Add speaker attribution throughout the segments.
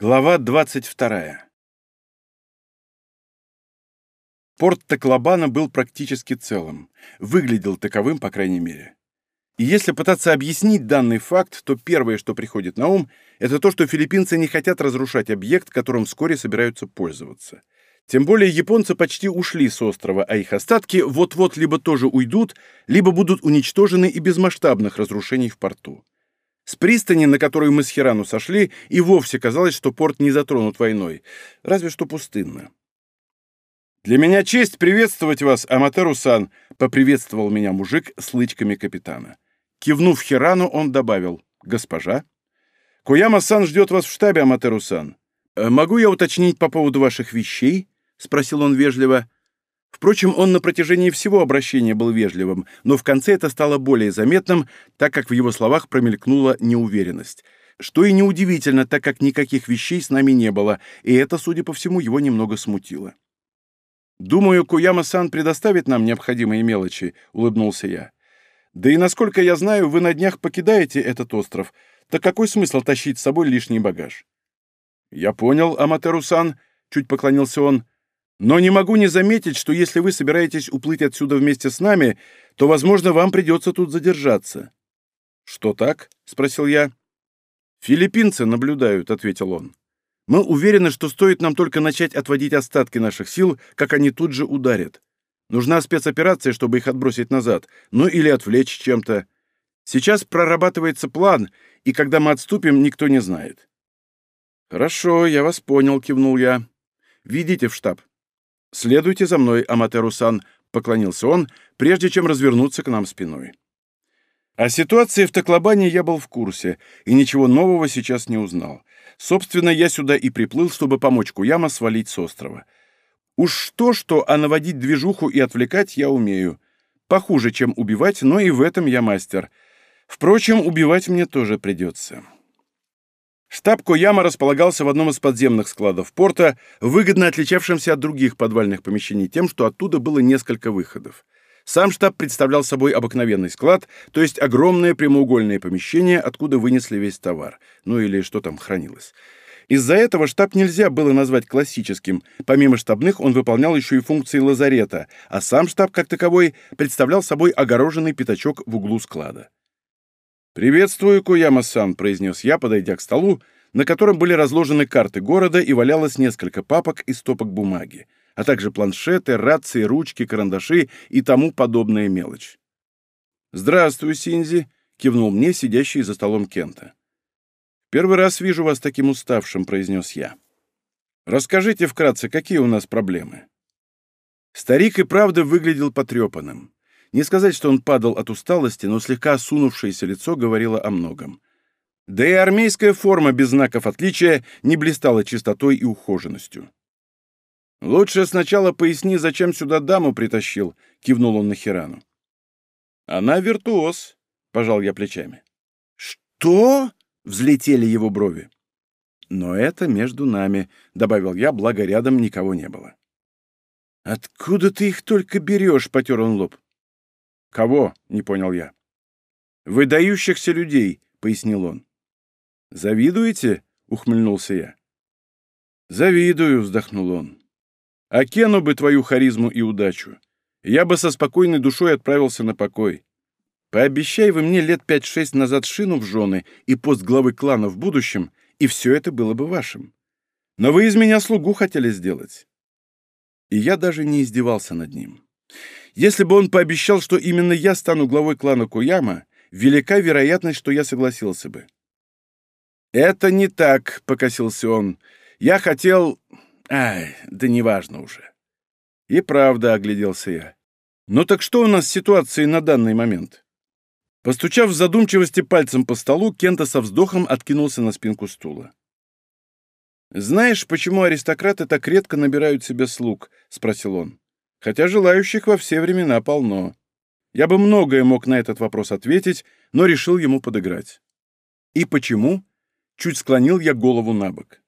Speaker 1: Глава 22. Порт Таклобана был практически целым. Выглядел таковым, по крайней мере. И если пытаться объяснить данный факт, то первое, что приходит на ум, это то, что филиппинцы не хотят разрушать объект, которым вскоре собираются пользоваться. Тем более японцы почти ушли с острова, а их остатки вот-вот либо тоже уйдут, либо будут уничтожены и без масштабных разрушений в порту. С пристани, на которую мы с Хирану сошли, и вовсе казалось, что порт не затронут войной, разве что пустынно. «Для меня честь приветствовать вас, Аматеру-сан», — поприветствовал меня мужик с лычками капитана. Кивнув Хирану, он добавил, «Госпожа?» «Куяма-сан ждет вас в штабе, Аматеру-сан. Э, могу я уточнить по поводу ваших вещей?» — спросил он вежливо. Впрочем, он на протяжении всего обращения был вежливым, но в конце это стало более заметным, так как в его словах промелькнула неуверенность. Что и неудивительно, так как никаких вещей с нами не было, и это, судя по всему, его немного смутило. «Думаю, Куяма-сан предоставит нам необходимые мелочи», — улыбнулся я. «Да и, насколько я знаю, вы на днях покидаете этот остров. Так какой смысл тащить с собой лишний багаж?» «Я понял, Аматеру-сан», — чуть поклонился он. Но не могу не заметить, что если вы собираетесь уплыть отсюда вместе с нами, то, возможно, вам придется тут задержаться». «Что так?» — спросил я. «Филиппинцы наблюдают», — ответил он. «Мы уверены, что стоит нам только начать отводить остатки наших сил, как они тут же ударят. Нужна спецоперация, чтобы их отбросить назад, ну или отвлечь чем-то. Сейчас прорабатывается план, и когда мы отступим, никто не знает». «Хорошо, я вас понял», — кивнул я. «Ведите в штаб». «Следуйте за мной, Аматеру-сан», — поклонился он, прежде чем развернуться к нам спиной. О ситуации в Таклобане я был в курсе, и ничего нового сейчас не узнал. Собственно, я сюда и приплыл, чтобы помочь Куяма свалить с острова. Уж то-что, а наводить движуху и отвлекать я умею. Похуже, чем убивать, но и в этом я мастер. Впрочем, убивать мне тоже придется. Штаб Кояма располагался в одном из подземных складов порта, выгодно отличавшимся от других подвальных помещений тем, что оттуда было несколько выходов. Сам штаб представлял собой обыкновенный склад, то есть огромное прямоугольное помещение, откуда вынесли весь товар, ну или что там хранилось. Из-за этого штаб нельзя было назвать классическим. Помимо штабных он выполнял еще и функции лазарета, а сам штаб, как таковой, представлял собой огороженный пятачок в углу склада. «Приветствую, Куяма-сан», — произнес я, подойдя к столу, на котором были разложены карты города и валялось несколько папок и стопок бумаги, а также планшеты, рации, ручки, карандаши и тому подобная мелочь. «Здравствуй, Синзи», — кивнул мне сидящий за столом Кента. «Первый раз вижу вас таким уставшим», — произнес я. «Расскажите вкратце, какие у нас проблемы?» Старик и правда выглядел потрепанным. Не сказать, что он падал от усталости, но слегка осунувшееся лицо говорило о многом. Да и армейская форма без знаков отличия не блистала чистотой и ухоженностью. «Лучше сначала поясни, зачем сюда даму притащил», — кивнул он на Хирану. «Она виртуоз», — пожал я плечами. «Что?» — взлетели его брови. «Но это между нами», — добавил я, благо рядом никого не было. «Откуда ты их только берешь?» — потер он лоб. «Кого?» — не понял я. «Выдающихся людей», — пояснил он. «Завидуете?» — ухмыльнулся я. «Завидую», — вздохнул он. «А Кену бы твою харизму и удачу. Я бы со спокойной душой отправился на покой. Пообещай вы мне лет пять-шесть назад шину в жены и пост главы клана в будущем, и все это было бы вашим. Но вы из меня слугу хотели сделать». И я даже не издевался над ним. Если бы он пообещал, что именно я стану главой клана Куяма, велика вероятность, что я согласился бы. «Это не так», — покосился он. «Я хотел... Ай, да неважно уже». И правда огляделся я. «Ну так что у нас с ситуацией на данный момент?» Постучав в задумчивости пальцем по столу, Кента со вздохом откинулся на спинку стула. «Знаешь, почему аристократы так редко набирают себе слуг?» — спросил он хотя желающих во все времена полно. Я бы многое мог на этот вопрос ответить, но решил ему подыграть. «И почему?» — чуть склонил я голову на бок.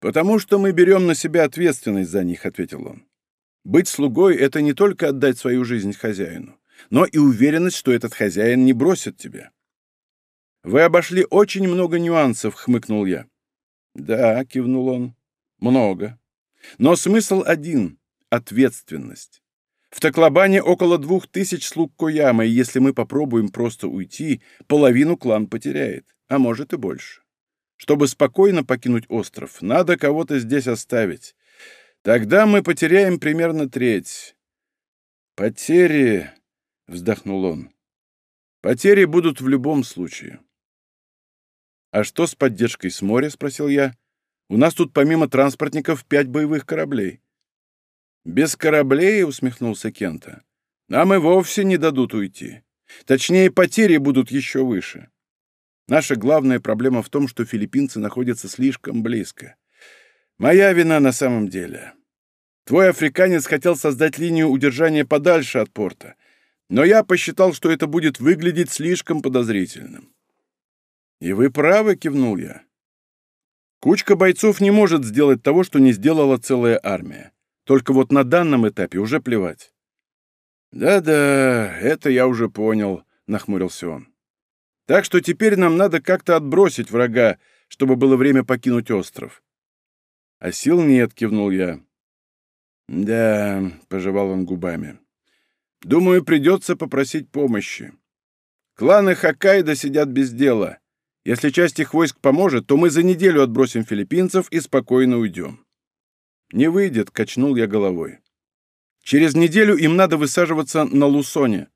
Speaker 1: «Потому что мы берем на себя ответственность за них», — ответил он. «Быть слугой — это не только отдать свою жизнь хозяину, но и уверенность, что этот хозяин не бросит тебя». «Вы обошли очень много нюансов», — хмыкнул я. «Да», — кивнул он, — «много. Но смысл один — ответственность. В Таклобане около двух тысяч слуг Кояма, и если мы попробуем просто уйти, половину клан потеряет, а может и больше. Чтобы спокойно покинуть остров, надо кого-то здесь оставить. Тогда мы потеряем примерно треть. Потери, — вздохнул он, — потери будут в любом случае. «А что с поддержкой с моря?» — спросил я. «У нас тут помимо транспортников пять боевых кораблей». «Без кораблей?» — усмехнулся Кента. «Нам и вовсе не дадут уйти. Точнее, потери будут еще выше. Наша главная проблема в том, что филиппинцы находятся слишком близко. Моя вина на самом деле. Твой африканец хотел создать линию удержания подальше от порта, но я посчитал, что это будет выглядеть слишком подозрительным. «И вы правы», — кивнул я. «Кучка бойцов не может сделать того, что не сделала целая армия. Только вот на данном этапе уже плевать». «Да-да, это я уже понял», — нахмурился он. Так что теперь нам надо как-то отбросить врага, чтобы было время покинуть остров. А сил нет, кивнул я. Да, пожевал он губами. Думаю, придется попросить помощи. Кланы Хоккайдо сидят без дела. Если часть их войск поможет, то мы за неделю отбросим филиппинцев и спокойно уйдем. Не выйдет, качнул я головой. Через неделю им надо высаживаться на Лусоне.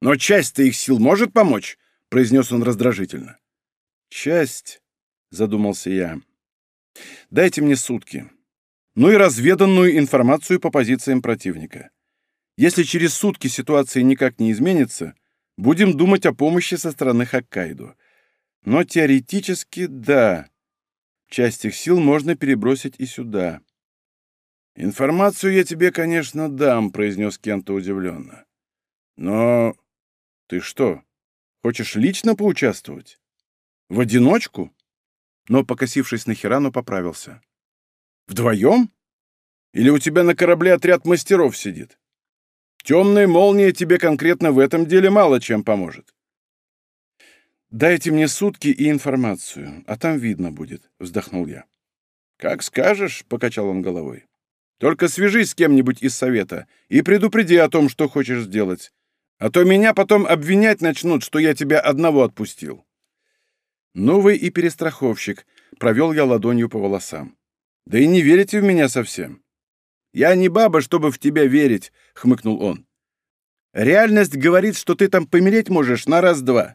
Speaker 1: Но часть-то их сил может помочь, произнес он раздражительно. «Часть», — задумался я. «Дайте мне сутки. Ну и разведанную информацию по позициям противника. Если через сутки ситуация никак не изменится, будем думать о помощи со стороны Хоккайдо. Но теоретически, да, часть их сил можно перебросить и сюда». «Информацию я тебе, конечно, дам», — произнес Кента удивленно. «Но ты что, Хочешь лично поучаствовать? В одиночку?» Но, покосившись на Хирану, поправился. «Вдвоем? Или у тебя на корабле отряд мастеров сидит? Темная молния тебе конкретно в этом деле мало чем поможет». «Дайте мне сутки и информацию, а там видно будет», — вздохнул я. «Как скажешь», — покачал он головой. «Только свяжись с кем-нибудь из совета и предупреди о том, что хочешь сделать. А то меня потом обвинять начнут, что я тебя одного отпустил. Новый и перестраховщик. Провел я ладонью по волосам. Да и не верите в меня совсем. Я не баба, чтобы в тебя верить, хмыкнул он. Реальность говорит, что ты там помереть можешь на раз-два.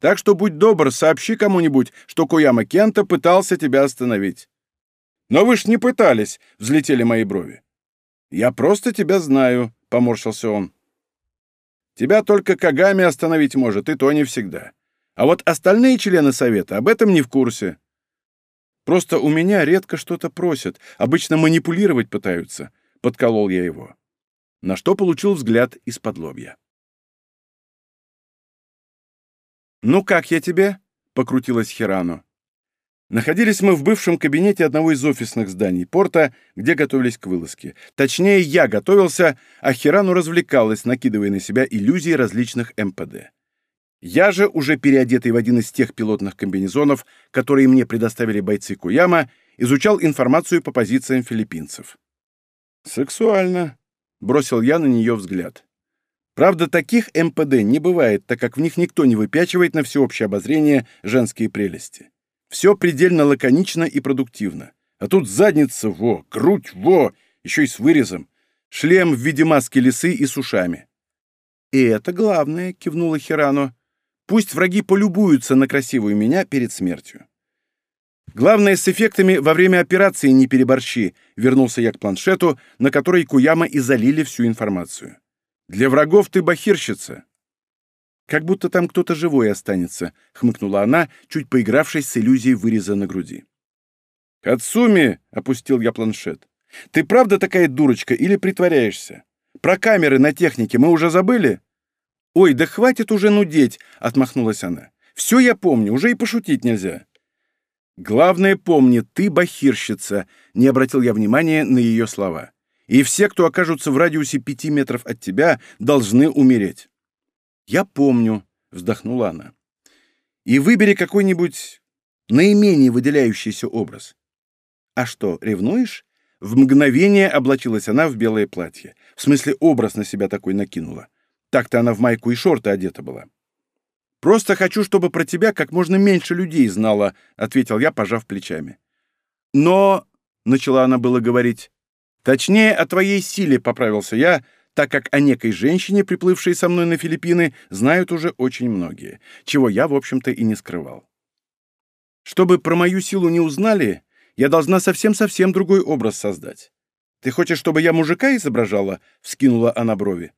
Speaker 1: Так что будь добр, сообщи кому-нибудь, что Куяма Кента пытался тебя остановить. Но вы ж не пытались, взлетели мои брови. Я просто тебя знаю, поморщился он. Тебя только Кагами остановить может, и то не всегда. А вот остальные члены совета об этом не в курсе. Просто у меня редко что-то просят, обычно манипулировать пытаются. Подколол я его. На что получил взгляд из-под лобья. «Ну как я тебе?» — покрутилась Хирану. Находились мы в бывшем кабинете одного из офисных зданий порта, где готовились к вылазке. Точнее, я готовился, а Хирану развлекалась, накидывая на себя иллюзии различных МПД. Я же, уже переодетый в один из тех пилотных комбинезонов, которые мне предоставили бойцы Куяма, изучал информацию по позициям филиппинцев. «Сексуально», — бросил я на нее взгляд. Правда, таких МПД не бывает, так как в них никто не выпячивает на всеобщее обозрение женские прелести. Все предельно лаконично и продуктивно. А тут задница, во, грудь, во, еще и с вырезом. Шлем в виде маски лисы и с ушами. «И это главное», — кивнула Хирано. «Пусть враги полюбуются на красивую меня перед смертью». «Главное, с эффектами во время операции не переборщи», — вернулся я к планшету, на который Куяма и залили всю информацию. «Для врагов ты бахирщица. «Как будто там кто-то живой останется», — хмыкнула она, чуть поигравшись с иллюзией выреза на груди. «Кацуми!» — опустил я планшет. «Ты правда такая дурочка или притворяешься? Про камеры на технике мы уже забыли?» «Ой, да хватит уже нудеть!» — отмахнулась она. «Все я помню, уже и пошутить нельзя». «Главное, помни, ты бахирщица», — не обратил я внимания на ее слова. «И все, кто окажутся в радиусе пяти метров от тебя, должны умереть». «Я помню», — вздохнула она. «И выбери какой-нибудь наименее выделяющийся образ. А что, ревнуешь? В мгновение облачилась она в белое платье. В смысле, образ на себя такой накинула. Так-то она в майку и шорты одета была. «Просто хочу, чтобы про тебя как можно меньше людей знала», — ответил я, пожав плечами. «Но...» — начала она было говорить. «Точнее, о твоей силе», — поправился я, так как о некой женщине, приплывшей со мной на Филиппины, знают уже очень многие, чего я, в общем-то, и не скрывал. Чтобы про мою силу не узнали, я должна совсем-совсем другой образ создать. Ты хочешь, чтобы я мужика изображала?» — вскинула она брови.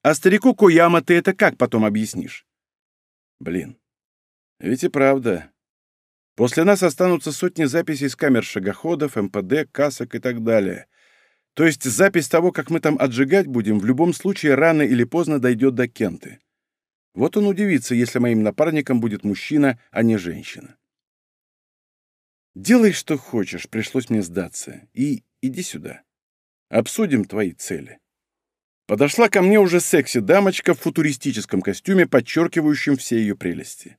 Speaker 1: «А старику Кояма ты это как потом объяснишь?» «Блин, ведь и правда. После нас останутся сотни записей с камер шагоходов, МПД, касок и так далее. То есть запись того, как мы там отжигать будем, в любом случае рано или поздно дойдет до Кенты. Вот он удивится, если моим напарником будет мужчина, а не женщина. Делай, что хочешь, пришлось мне сдаться. И иди сюда. Обсудим твои цели. Подошла ко мне уже секси-дамочка в футуристическом костюме, подчеркивающем все ее прелести.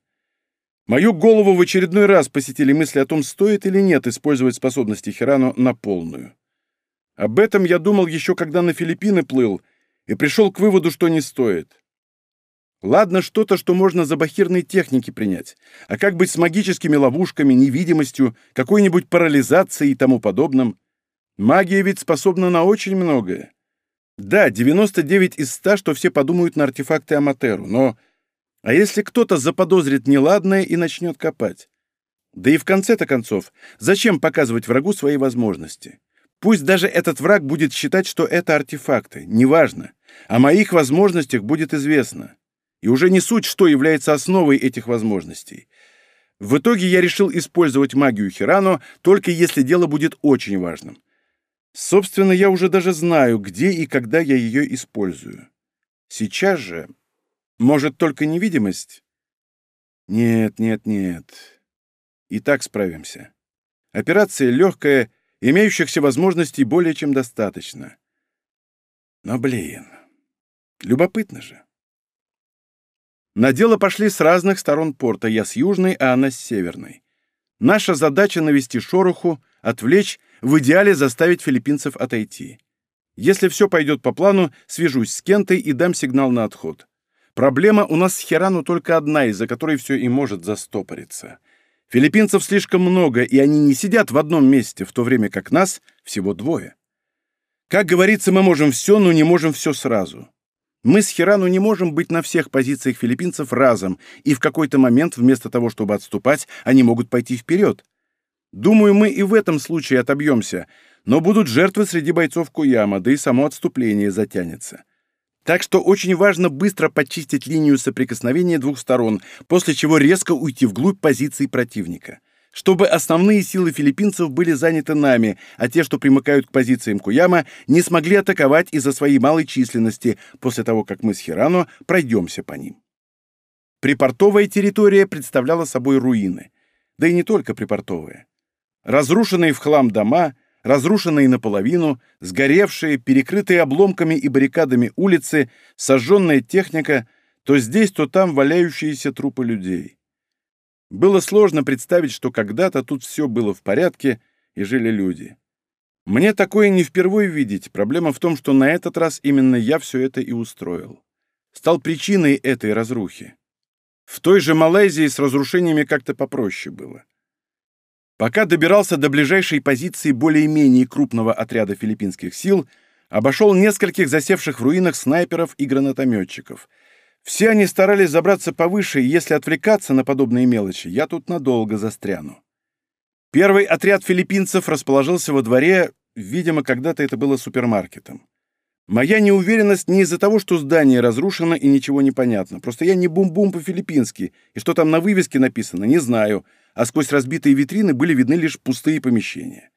Speaker 1: Мою голову в очередной раз посетили мысли о том, стоит или нет использовать способности Хирану на полную. Об этом я думал еще когда на Филиппины плыл, и пришел к выводу, что не стоит. Ладно, что-то, что можно за бахирной техники принять. А как быть с магическими ловушками, невидимостью, какой-нибудь парализацией и тому подобным? Магия ведь способна на очень многое. Да, 99 из 100, что все подумают на артефакты Аматеру, но... А если кто-то заподозрит неладное и начнет копать? Да и в конце-то концов, зачем показывать врагу свои возможности? Пусть даже этот враг будет считать, что это артефакты, неважно. О моих возможностях будет известно. И уже не суть, что является основой этих возможностей. В итоге я решил использовать магию Хирано только если дело будет очень важным. Собственно, я уже даже знаю, где и когда я ее использую. Сейчас же... Может, только невидимость? Нет, нет, нет. И так справимся. Операция легкая, имеющихся возможностей более чем достаточно. Но, блин, любопытно же. На дело пошли с разных сторон порта, я с южной, а она с северной. Наша задача — навести шороху, отвлечь, в идеале заставить филиппинцев отойти. Если все пойдет по плану, свяжусь с Кентой и дам сигнал на отход. Проблема у нас с Херану только одна, из-за которой все и может застопориться. Филиппинцев слишком много, и они не сидят в одном месте, в то время как нас всего двое. Как говорится, мы можем все, но не можем все сразу. Мы с Хирану не можем быть на всех позициях филиппинцев разом, и в какой-то момент, вместо того, чтобы отступать, они могут пойти вперед. Думаю, мы и в этом случае отобьемся, но будут жертвы среди бойцов Куяма, да и само отступление затянется. Так что очень важно быстро почистить линию соприкосновения двух сторон, после чего резко уйти вглубь позиций противника чтобы основные силы филиппинцев были заняты нами, а те, что примыкают к позициям Куяма, не смогли атаковать из-за своей малой численности после того, как мы с Хирано пройдемся по ним. Припортовая территория представляла собой руины. Да и не только припортовая. Разрушенные в хлам дома, разрушенные наполовину, сгоревшие, перекрытые обломками и баррикадами улицы, сожженная техника, то здесь, то там валяющиеся трупы людей. Было сложно представить, что когда-то тут все было в порядке и жили люди. Мне такое не впервые видеть. Проблема в том, что на этот раз именно я все это и устроил. Стал причиной этой разрухи. В той же Малайзии с разрушениями как-то попроще было. Пока добирался до ближайшей позиции более-менее крупного отряда филиппинских сил, обошел нескольких засевших в руинах снайперов и гранатометчиков — все они старались забраться повыше, и если отвлекаться на подобные мелочи, я тут надолго застряну. Первый отряд филиппинцев расположился во дворе, видимо, когда-то это было супермаркетом. Моя неуверенность не из-за того, что здание разрушено и ничего не понятно. Просто я не бум-бум по-филиппински, и что там на вывеске написано, не знаю, а сквозь разбитые витрины были видны лишь пустые помещения.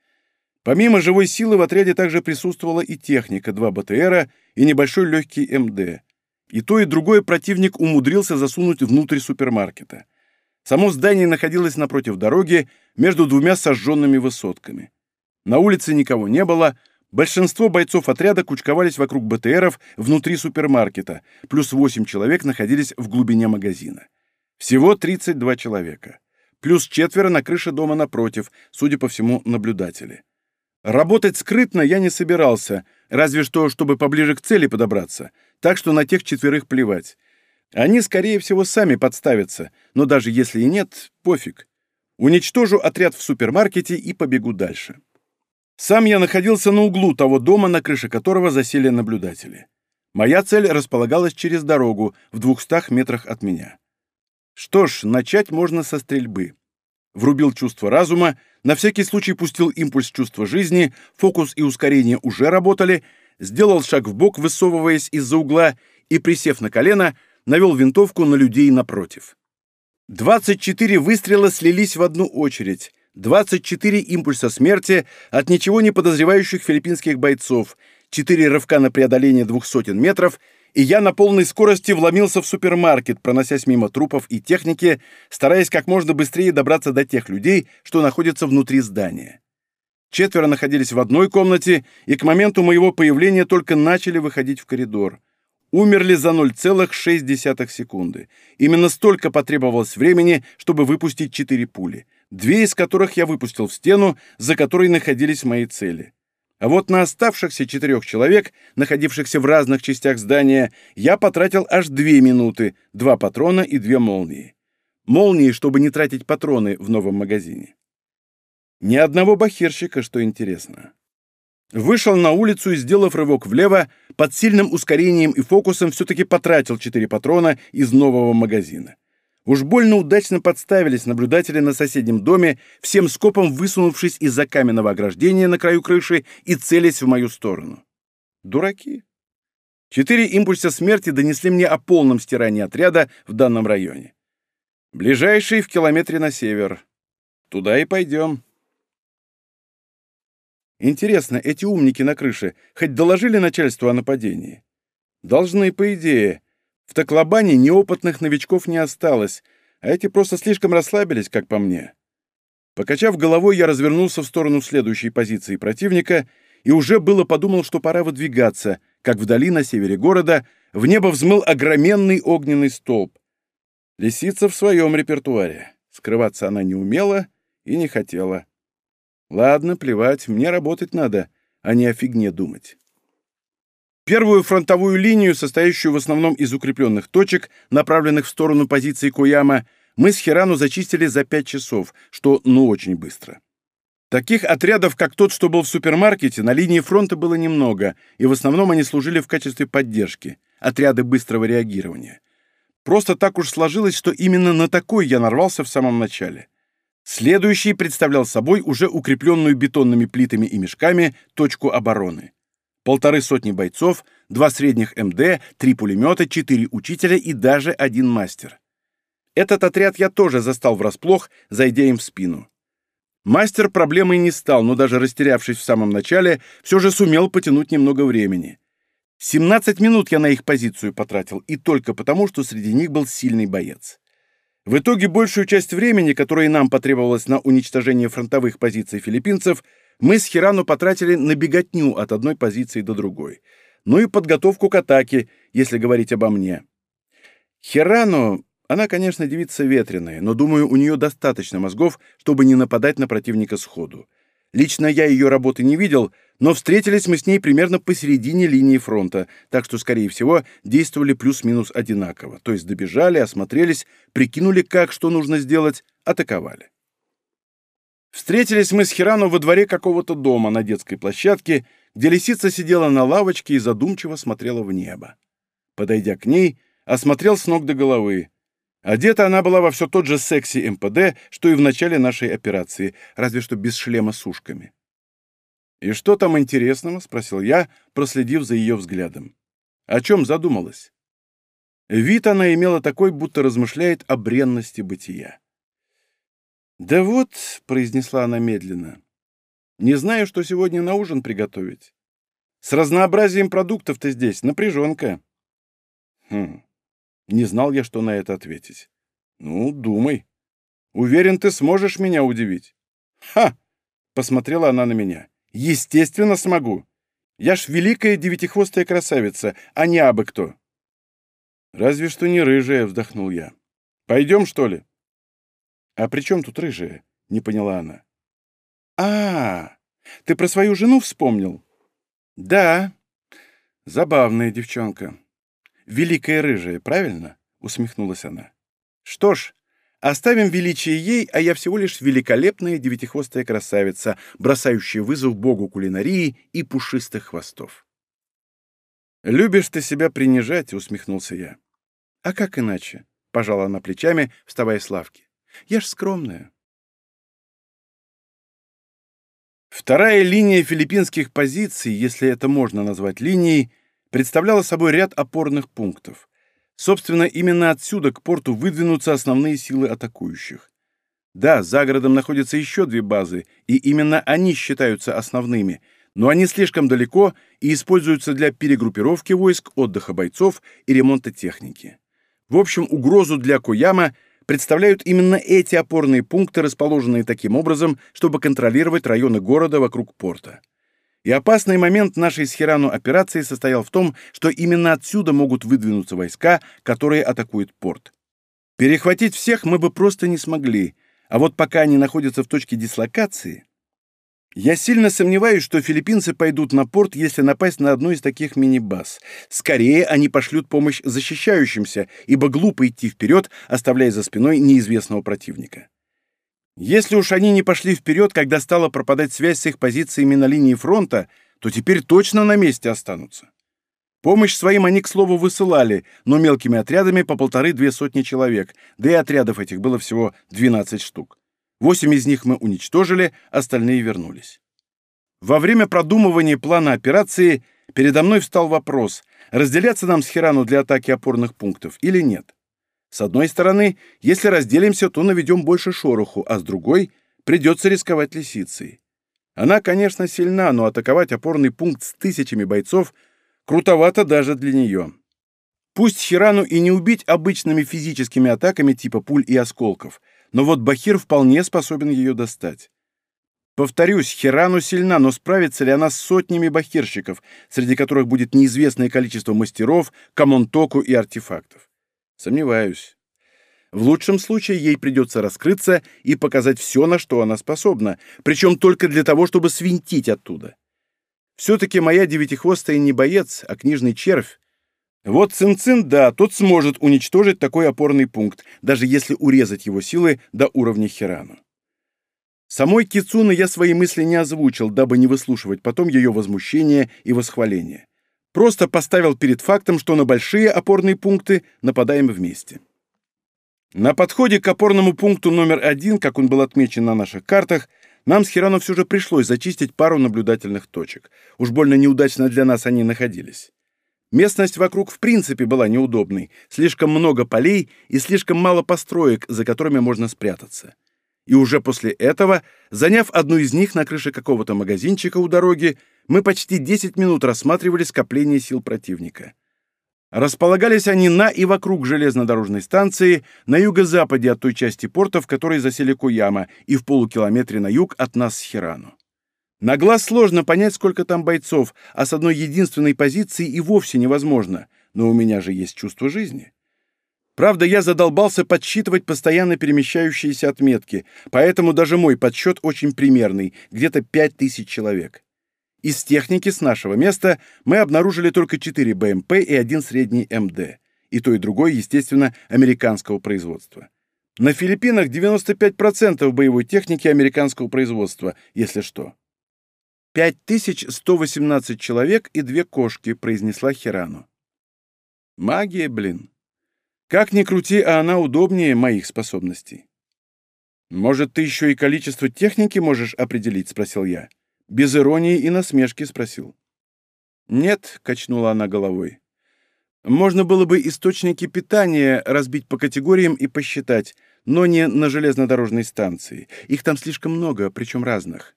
Speaker 1: Помимо живой силы в отряде также присутствовала и техника, два БТРа и небольшой легкий МД. И то, и другое противник умудрился засунуть внутрь супермаркета. Само здание находилось напротив дороги, между двумя сожженными высотками. На улице никого не было, большинство бойцов отряда кучковались вокруг БТРов внутри супермаркета, плюс 8 человек находились в глубине магазина. Всего 32 человека. Плюс четверо на крыше дома напротив, судя по всему, наблюдатели. Работать скрытно я не собирался, разве что, чтобы поближе к цели подобраться, так что на тех четверых плевать. Они, скорее всего, сами подставятся, но даже если и нет, пофиг. Уничтожу отряд в супермаркете и побегу дальше. Сам я находился на углу того дома, на крыше которого засели наблюдатели. Моя цель располагалась через дорогу, в двухстах метрах от меня. Что ж, начать можно со стрельбы. Врубил чувство разума, на всякий случай пустил импульс чувства жизни, фокус и ускорение уже работали, сделал шаг в бок, высовываясь из-за угла, и, присев на колено, навел винтовку на людей напротив. 24 выстрела слились в одну очередь. 24 импульса смерти от ничего не подозревающих филиппинских бойцов, 4 рывка на преодоление двух сотен метров, и я на полной скорости вломился в супермаркет, проносясь мимо трупов и техники, стараясь как можно быстрее добраться до тех людей, что находятся внутри здания. Четверо находились в одной комнате, и к моменту моего появления только начали выходить в коридор умерли за 0,6 секунды. Именно столько потребовалось времени, чтобы выпустить четыре пули, две из которых я выпустил в стену, за которой находились мои цели. А вот на оставшихся четырех человек, находившихся в разных частях здания, я потратил аж две минуты, два патрона и две молнии. Молнии, чтобы не тратить патроны в новом магазине. Ни одного бахирщика, что интересно. Вышел на улицу и, сделав рывок влево, под сильным ускорением и фокусом все-таки потратил четыре патрона из нового магазина. Уж больно удачно подставились наблюдатели на соседнем доме, всем скопом высунувшись из-за каменного ограждения на краю крыши и целясь в мою сторону. Дураки. Четыре импульса смерти донесли мне о полном стирании отряда в данном районе. Ближайший в километре на север. Туда и пойдем. Интересно, эти умники на крыше хоть доложили начальству о нападении? Должны, по идее. В Таклобане неопытных новичков не осталось, а эти просто слишком расслабились, как по мне. Покачав головой, я развернулся в сторону следующей позиции противника и уже было подумал, что пора выдвигаться, как вдали на севере города в небо взмыл огроменный огненный столб. Лисица в своем репертуаре. Скрываться она не умела и не хотела. Ладно, плевать, мне работать надо, а не о фигне думать. Первую фронтовую линию, состоящую в основном из укрепленных точек, направленных в сторону позиции Куяма, мы с Хирану зачистили за пять часов, что ну очень быстро. Таких отрядов, как тот, что был в супермаркете, на линии фронта было немного, и в основном они служили в качестве поддержки, отряды быстрого реагирования. Просто так уж сложилось, что именно на такой я нарвался в самом начале. Следующий представлял собой уже укрепленную бетонными плитами и мешками точку обороны. Полторы сотни бойцов, два средних МД, три пулемета, четыре учителя и даже один мастер. Этот отряд я тоже застал врасплох, зайдя им в спину. Мастер проблемой не стал, но даже растерявшись в самом начале, все же сумел потянуть немного времени. 17 минут я на их позицию потратил, и только потому, что среди них был сильный боец. В итоге большую часть времени, которое нам потребовалось на уничтожение фронтовых позиций филиппинцев, мы с Хирану потратили на беготню от одной позиции до другой. Ну и подготовку к атаке, если говорить обо мне. Хирану, она, конечно, девица ветреная, но, думаю, у нее достаточно мозгов, чтобы не нападать на противника сходу. Лично я ее работы не видел, но встретились мы с ней примерно посередине линии фронта, так что, скорее всего, действовали плюс-минус одинаково. То есть добежали, осмотрелись, прикинули, как, что нужно сделать, атаковали. Встретились мы с Хирану во дворе какого-то дома на детской площадке, где лисица сидела на лавочке и задумчиво смотрела в небо. Подойдя к ней, осмотрел с ног до головы. Одета она была во все тот же секси МПД, что и в начале нашей операции, разве что без шлема с ушками. «И что там интересного?» — спросил я, проследив за ее взглядом. «О чем задумалась?» Вид она имела такой, будто размышляет о бренности бытия. «Да вот», — произнесла она медленно, — «не знаю, что сегодня на ужин приготовить. С разнообразием продуктов-то здесь напряженка». «Хм, не знал я, что на это ответить. Ну, думай. Уверен, ты сможешь меня удивить». «Ха!» — посмотрела она на меня. Естественно, смогу. Я ж великая девятихвостая красавица, а не абы кто. Разве что не рыжая, вздохнул я. Пойдем, что ли? «А при чем тут рыжая?» — не поняла она. а, ты про свою жену вспомнил?» «Да. Забавная девчонка. Великая рыжая, правильно?» — усмехнулась она. «Что ж, оставим величие ей, а я всего лишь великолепная девятихвостая красавица, бросающая вызов богу кулинарии и пушистых хвостов». «Любишь ты себя принижать», — усмехнулся я. «А как иначе?» — пожала она плечами, вставая с лавки. «Я ж скромная». Вторая линия филиппинских позиций, если это можно назвать линией, представляла собой ряд опорных пунктов. Собственно, именно отсюда к порту выдвинутся основные силы атакующих. Да, за городом находятся еще две базы, и именно они считаются основными, но они слишком далеко и используются для перегруппировки войск, отдыха бойцов и ремонта техники. В общем, угрозу для Кояма представляют именно эти опорные пункты, расположенные таким образом, чтобы контролировать районы города вокруг порта. И опасный момент нашей с операции состоял в том, что именно отсюда могут выдвинуться войска, которые атакуют порт. Перехватить всех мы бы просто не смогли, а вот пока они находятся в точке дислокации, я сильно сомневаюсь, что филиппинцы пойдут на порт, если напасть на одну из таких мини-баз. Скорее, они пошлют помощь защищающимся, ибо глупо идти вперед, оставляя за спиной неизвестного противника. Если уж они не пошли вперед, когда стала пропадать связь с их позициями на линии фронта, то теперь точно на месте останутся. Помощь своим они, к слову, высылали, но мелкими отрядами по полторы-две сотни человек, да и отрядов этих было всего 12 штук. Восемь из них мы уничтожили, остальные вернулись. Во время продумывания плана операции передо мной встал вопрос, разделяться нам с Хирану для атаки опорных пунктов или нет. С одной стороны, если разделимся, то наведем больше шороху, а с другой придется рисковать лисицей. Она, конечно, сильна, но атаковать опорный пункт с тысячами бойцов крутовато даже для нее. Пусть Хирану и не убить обычными физическими атаками типа пуль и осколков — но вот Бахир вполне способен ее достать. Повторюсь, Хирану сильна, но справится ли она с сотнями бахирщиков, среди которых будет неизвестное количество мастеров, камонтоку и артефактов? Сомневаюсь. В лучшем случае ей придется раскрыться и показать все, на что она способна, причем только для того, чтобы свинтить оттуда. Все-таки моя девятихвостая не боец, а книжный червь, вот Цинцин, да, тот сможет уничтожить такой опорный пункт, даже если урезать его силы до уровня Хирану. Самой Кицуны я свои мысли не озвучил, дабы не выслушивать потом ее возмущение и восхваление. Просто поставил перед фактом, что на большие опорные пункты нападаем вместе. На подходе к опорному пункту номер один, как он был отмечен на наших картах, нам с Хирану все же пришлось зачистить пару наблюдательных точек. Уж больно неудачно для нас они находились. Местность вокруг в принципе была неудобной, слишком много полей и слишком мало построек, за которыми можно спрятаться. И уже после этого, заняв одну из них на крыше какого-то магазинчика у дороги, мы почти 10 минут рассматривали скопление сил противника. Располагались они на и вокруг железнодорожной станции, на юго-западе от той части порта, в которой засели Куяма, и в полукилометре на юг от нас с Хирану. На глаз сложно понять, сколько там бойцов, а с одной единственной позиции и вовсе невозможно. Но у меня же есть чувство жизни. Правда, я задолбался подсчитывать постоянно перемещающиеся отметки, поэтому даже мой подсчет очень примерный, где-то 5000 человек. Из техники с нашего места мы обнаружили только 4 БМП и один средний МД. И то, и другое, естественно, американского производства. На Филиппинах 95% боевой техники американского производства, если что. «Пять тысяч сто восемнадцать человек и две кошки», — произнесла Хирану. «Магия, блин. Как ни крути, а она удобнее моих способностей». «Может, ты еще и количество техники можешь определить?» — спросил я. Без иронии и насмешки спросил. «Нет», — качнула она головой. «Можно было бы источники питания разбить по категориям и посчитать, но не на железнодорожной станции. Их там слишком много, причем разных.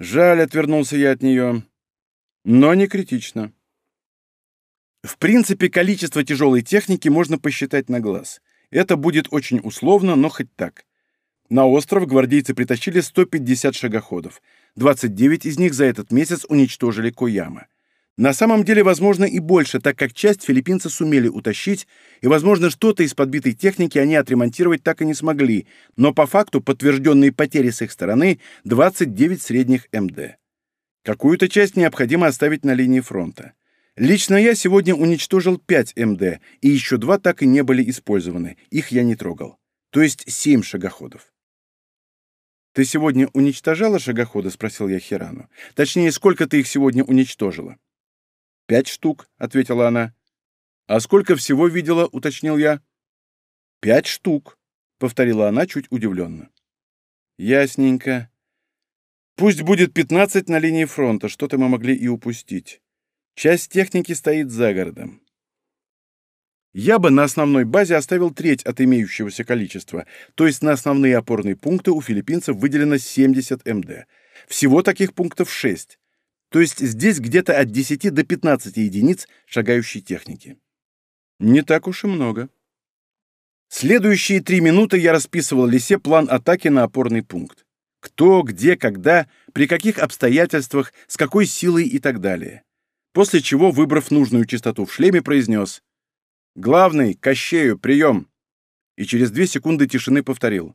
Speaker 1: Жаль, отвернулся я от нее. Но не критично. В принципе, количество тяжелой техники можно посчитать на глаз. Это будет очень условно, но хоть так. На остров гвардейцы притащили 150 шагоходов. 29 из них за этот месяц уничтожили Кояма. На самом деле, возможно, и больше, так как часть филиппинцы сумели утащить, и, возможно, что-то из подбитой техники они отремонтировать так и не смогли, но по факту подтвержденные потери с их стороны 29 средних МД. Какую-то часть необходимо оставить на линии фронта. Лично я сегодня уничтожил 5 МД, и еще два так и не были использованы, их я не трогал. То есть 7 шагоходов. «Ты сегодня уничтожала шагоходы?» — спросил я Хирану. «Точнее, сколько ты их сегодня уничтожила?» «Пять штук», — ответила она. «А сколько всего видела?» — уточнил я. «Пять штук», — повторила она чуть удивленно. «Ясненько. Пусть будет пятнадцать на линии фронта, что-то мы могли и упустить. Часть техники стоит за городом. Я бы на основной базе оставил треть от имеющегося количества, то есть на основные опорные пункты у филиппинцев выделено 70 МД. Всего таких пунктов 6. То есть здесь где-то от 10 до 15 единиц шагающей техники. Не так уж и много. Следующие три минуты я расписывал Лисе план атаки на опорный пункт. Кто, где, когда, при каких обстоятельствах, с какой силой и так далее. После чего, выбрав нужную частоту в шлеме, произнес «Главный, Кощею, прием!» И через две секунды тишины повторил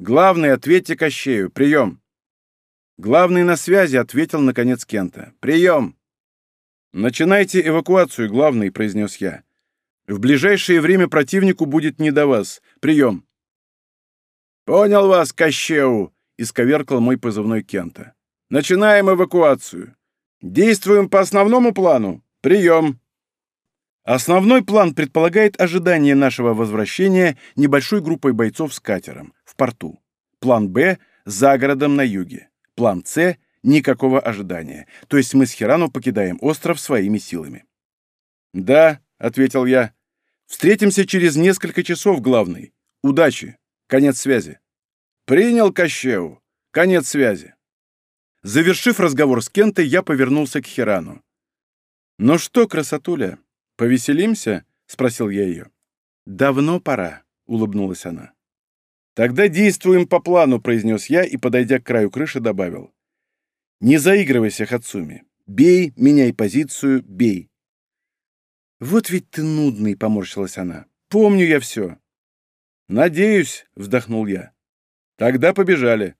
Speaker 1: «Главный, ответьте Кощею, прием!» «Главный на связи», — ответил, наконец, Кента. «Прием!» «Начинайте эвакуацию, главный», — произнес я. «В ближайшее время противнику будет не до вас. Прием!» «Понял вас, Кощеу!» — исковеркал мой позывной Кента. «Начинаем эвакуацию. Действуем по основному плану. Прием!» Основной план предполагает ожидание нашего возвращения небольшой группой бойцов с катером в порту. План «Б» — за городом на юге. План С — никакого ожидания. То есть мы с Хирану покидаем остров своими силами. «Да», — ответил я. «Встретимся через несколько часов, главный. Удачи. Конец связи». «Принял Кощеу. Конец связи». Завершив разговор с Кентой, я повернулся к Хирану. «Ну что, красотуля, повеселимся?» — спросил я ее. «Давно пора», — улыбнулась она. «Тогда действуем по плану», — произнес я и, подойдя к краю крыши, добавил. «Не заигрывайся, Хацуми. Бей, меняй позицию, бей». «Вот ведь ты нудный», — поморщилась она. «Помню я все». «Надеюсь», — вздохнул я. «Тогда побежали».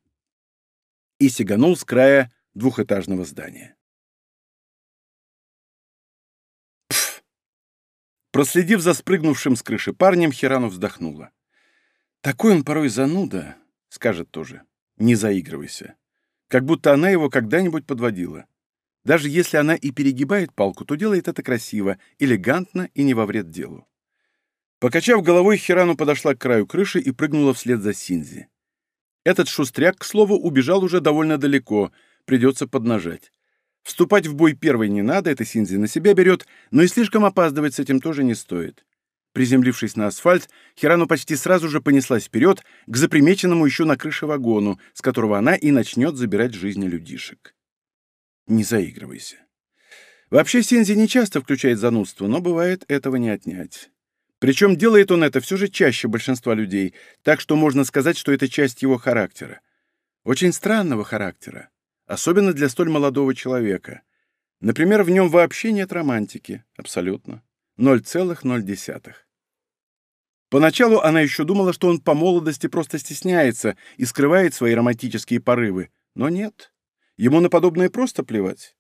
Speaker 1: И сиганул с края двухэтажного здания. Пф. Проследив за спрыгнувшим с крыши парнем, Хирану вздохнула. Такой он порой зануда, скажет тоже. Не заигрывайся. Как будто она его когда-нибудь подводила. Даже если она и перегибает палку, то делает это красиво, элегантно и не во вред делу. Покачав головой, Хирану подошла к краю крыши и прыгнула вслед за Синзи. Этот шустряк, к слову, убежал уже довольно далеко, придется поднажать. Вступать в бой первой не надо, это Синзи на себя берет, но и слишком опаздывать с этим тоже не стоит. Приземлившись на асфальт, Хирану почти сразу же понеслась вперед к запримеченному еще на крыше вагону, с которого она и начнет забирать жизни людишек. Не заигрывайся. Вообще Сензи не часто включает занудство, но бывает этого не отнять. Причем делает он это все же чаще большинства людей, так что можно сказать, что это часть его характера. Очень странного характера, особенно для столь молодого человека. Например, в нем вообще нет романтики, абсолютно. 0,0. Поначалу она еще думала, что он по молодости просто стесняется и скрывает свои романтические порывы, но нет. Ему на подобное просто плевать.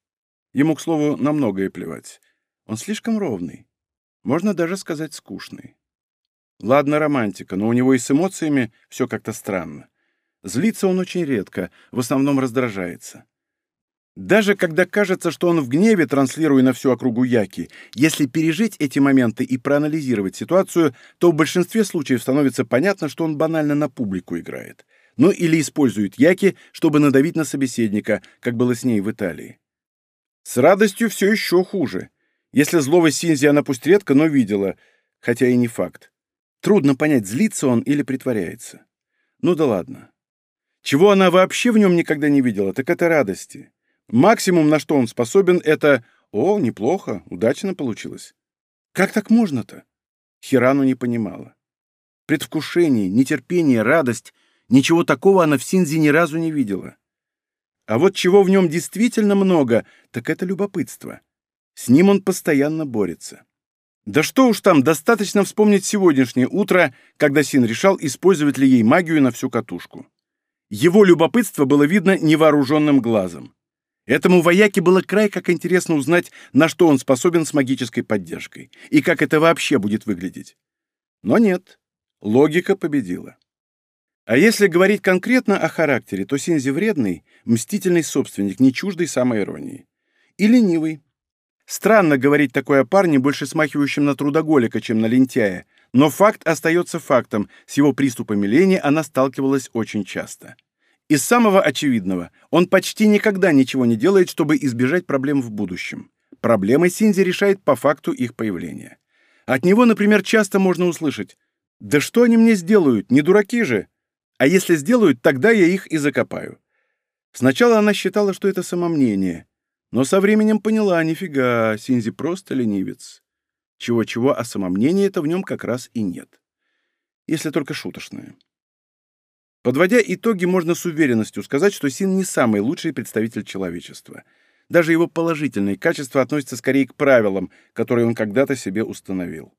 Speaker 1: Ему, к слову, на многое плевать. Он слишком ровный. Можно даже сказать скучный. Ладно, романтика, но у него и с эмоциями все как-то странно. Злится он очень редко, в основном раздражается. Даже когда кажется, что он в гневе, транслируя на всю округу Яки, если пережить эти моменты и проанализировать ситуацию, то в большинстве случаев становится понятно, что он банально на публику играет. Ну или использует Яки, чтобы надавить на собеседника, как было с ней в Италии. С радостью все еще хуже. Если злого Синзи она пусть редко, но видела, хотя и не факт. Трудно понять, злится он или притворяется. Ну да ладно. Чего она вообще в нем никогда не видела, так это радости. Максимум, на что он способен, это «О, неплохо, удачно получилось». Как так можно-то? Хирану не понимала. Предвкушение, нетерпение, радость — ничего такого она в Синзи ни разу не видела. А вот чего в нем действительно много, так это любопытство. С ним он постоянно борется. Да что уж там, достаточно вспомнить сегодняшнее утро, когда Син решал, использовать ли ей магию на всю катушку. Его любопытство было видно невооруженным глазом. Этому вояке было край как интересно узнать, на что он способен с магической поддержкой, и как это вообще будет выглядеть. Но нет, логика победила. А если говорить конкретно о характере, то Синзи вредный, мстительный собственник, не чуждый самоиронии. И ленивый, Странно говорить такое о парне, больше смахивающем на трудоголика, чем на лентяя, но факт остается фактом, с его приступами лени она сталкивалась очень часто. Из самого очевидного, он почти никогда ничего не делает, чтобы избежать проблем в будущем. Проблемы Синзи решает по факту их появления. От него, например, часто можно услышать «Да что они мне сделают? Не дураки же!» А если сделают, тогда я их и закопаю. Сначала она считала, что это самомнение – но со временем поняла, нифига, Синзи просто ленивец. Чего-чего, а самомнения это в нем как раз и нет. Если только шуточное. Подводя итоги, можно с уверенностью сказать, что Син не самый лучший представитель человечества. Даже его положительные качества относятся скорее к правилам, которые он когда-то себе установил.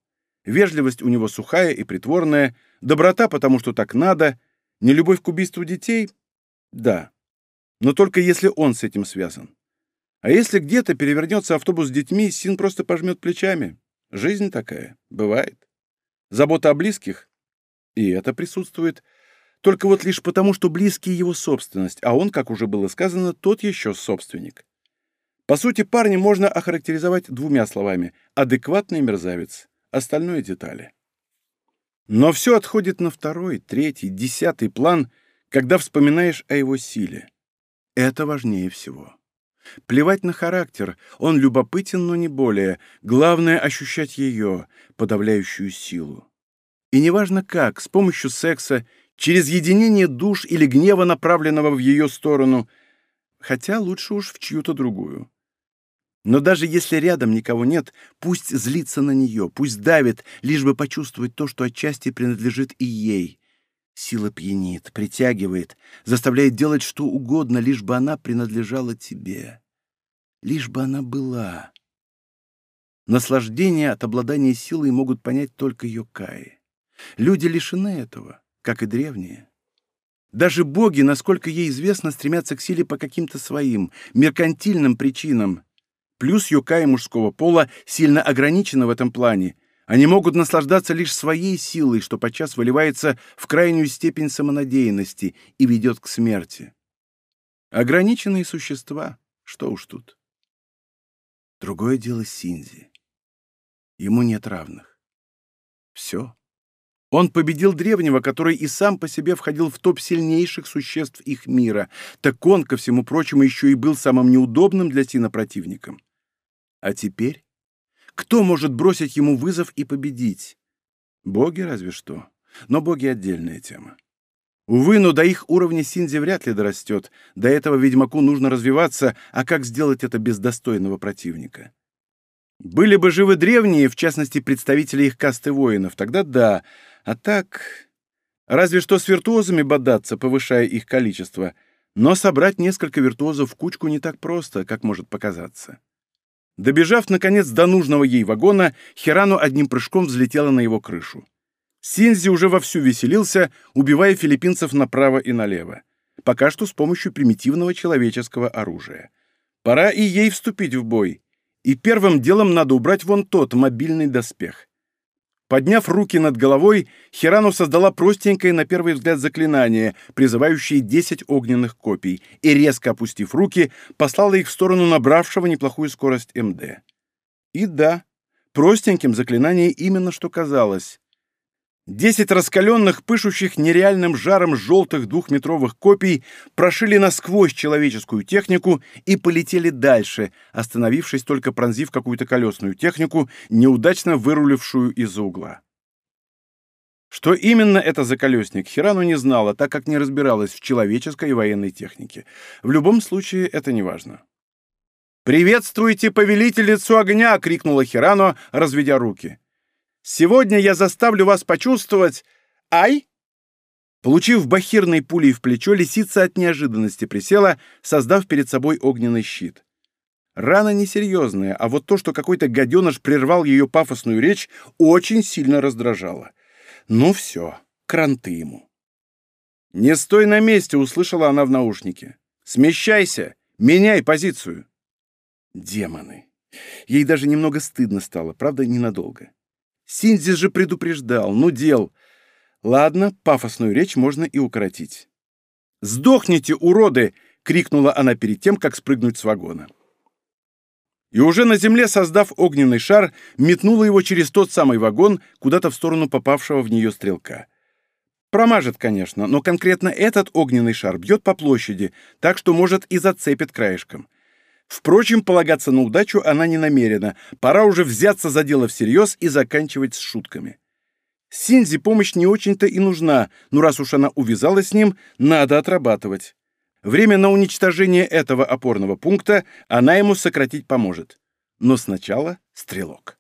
Speaker 1: Вежливость у него сухая и притворная, доброта, потому что так надо, нелюбовь к убийству детей — да. Но только если он с этим связан. А если где-то перевернется автобус с детьми, Син просто пожмет плечами. Жизнь такая. Бывает. Забота о близких? И это присутствует. Только вот лишь потому, что близкие его собственность, а он, как уже было сказано, тот еще собственник. По сути, парня можно охарактеризовать двумя словами – адекватный мерзавец. Остальное – детали. Но все отходит на второй, третий, десятый план, когда вспоминаешь о его силе. Это важнее всего. Плевать на характер, он любопытен, но не более. Главное — ощущать ее, подавляющую силу. И неважно как, с помощью секса, через единение душ или гнева, направленного в ее сторону, хотя лучше уж в чью-то другую. Но даже если рядом никого нет, пусть злится на нее, пусть давит, лишь бы почувствовать то, что отчасти принадлежит и ей. Сила пьянит, притягивает, заставляет делать что угодно, лишь бы она принадлежала тебе. Лишь бы она была. Наслаждение от обладания силой могут понять только Йокаи. Люди лишены этого, как и древние. Даже боги, насколько ей известно, стремятся к силе по каким-то своим, меркантильным причинам. Плюс Йокаи мужского пола сильно ограничены в этом плане, они могут наслаждаться лишь своей силой, что подчас выливается в крайнюю степень самонадеянности и ведет к смерти. Ограниченные существа, что уж тут. Другое дело Синзи. Ему нет равных. Все. Он победил древнего, который и сам по себе входил в топ сильнейших существ их мира. Так он, ко всему прочему, еще и был самым неудобным для Сина противником. А теперь кто может бросить ему вызов и победить? Боги разве что. Но боги — отдельная тема. Увы, но до их уровня Синзи вряд ли дорастет. До этого ведьмаку нужно развиваться, а как сделать это без достойного противника? Были бы живы древние, в частности, представители их касты воинов, тогда да. А так... Разве что с виртуозами бодаться, повышая их количество. Но собрать несколько виртуозов в кучку не так просто, как может показаться. Добежав, наконец, до нужного ей вагона, Хирану одним прыжком взлетела на его крышу. Синзи уже вовсю веселился, убивая филиппинцев направо и налево. Пока что с помощью примитивного человеческого оружия. Пора и ей вступить в бой. И первым делом надо убрать вон тот мобильный доспех. Подняв руки над головой, Хирану создала простенькое на первый взгляд заклинание, призывающее десять огненных копий, и, резко опустив руки, послала их в сторону набравшего неплохую скорость МД. И да, простеньким заклинание именно что казалось. Десять раскаленных, пышущих нереальным жаром желтых двухметровых копий прошили насквозь человеческую технику и полетели дальше, остановившись только пронзив какую-то колесную технику, неудачно вырулившую из угла. Что именно это за колесник, Хирану не знала, так как не разбиралась в человеческой и военной технике. В любом случае, это не важно. «Приветствуйте повелительницу огня!» — крикнула Хирану, разведя руки. Сегодня я заставлю вас почувствовать... Ай!» Получив бахирной пулей в плечо, лисица от неожиданности присела, создав перед собой огненный щит. Рана несерьезная, а вот то, что какой-то гаденыш прервал ее пафосную речь, очень сильно раздражало. Ну все, кранты ему. «Не стой на месте!» — услышала она в наушнике. «Смещайся! Меняй позицию!» Демоны! Ей даже немного стыдно стало, правда, ненадолго. Синзи же предупреждал, ну дел. Ладно, пафосную речь можно и укоротить. «Сдохните, уроды!» — крикнула она перед тем, как спрыгнуть с вагона. И уже на земле, создав огненный шар, метнула его через тот самый вагон куда-то в сторону попавшего в нее стрелка. Промажет, конечно, но конкретно этот огненный шар бьет по площади, так что, может, и зацепит краешком. Впрочем, полагаться на удачу она не намерена. Пора уже взяться за дело всерьез и заканчивать с шутками. Синзи помощь не очень-то и нужна, но раз уж она увязалась с ним, надо отрабатывать. Время на уничтожение этого опорного пункта она ему сократить поможет. Но сначала стрелок.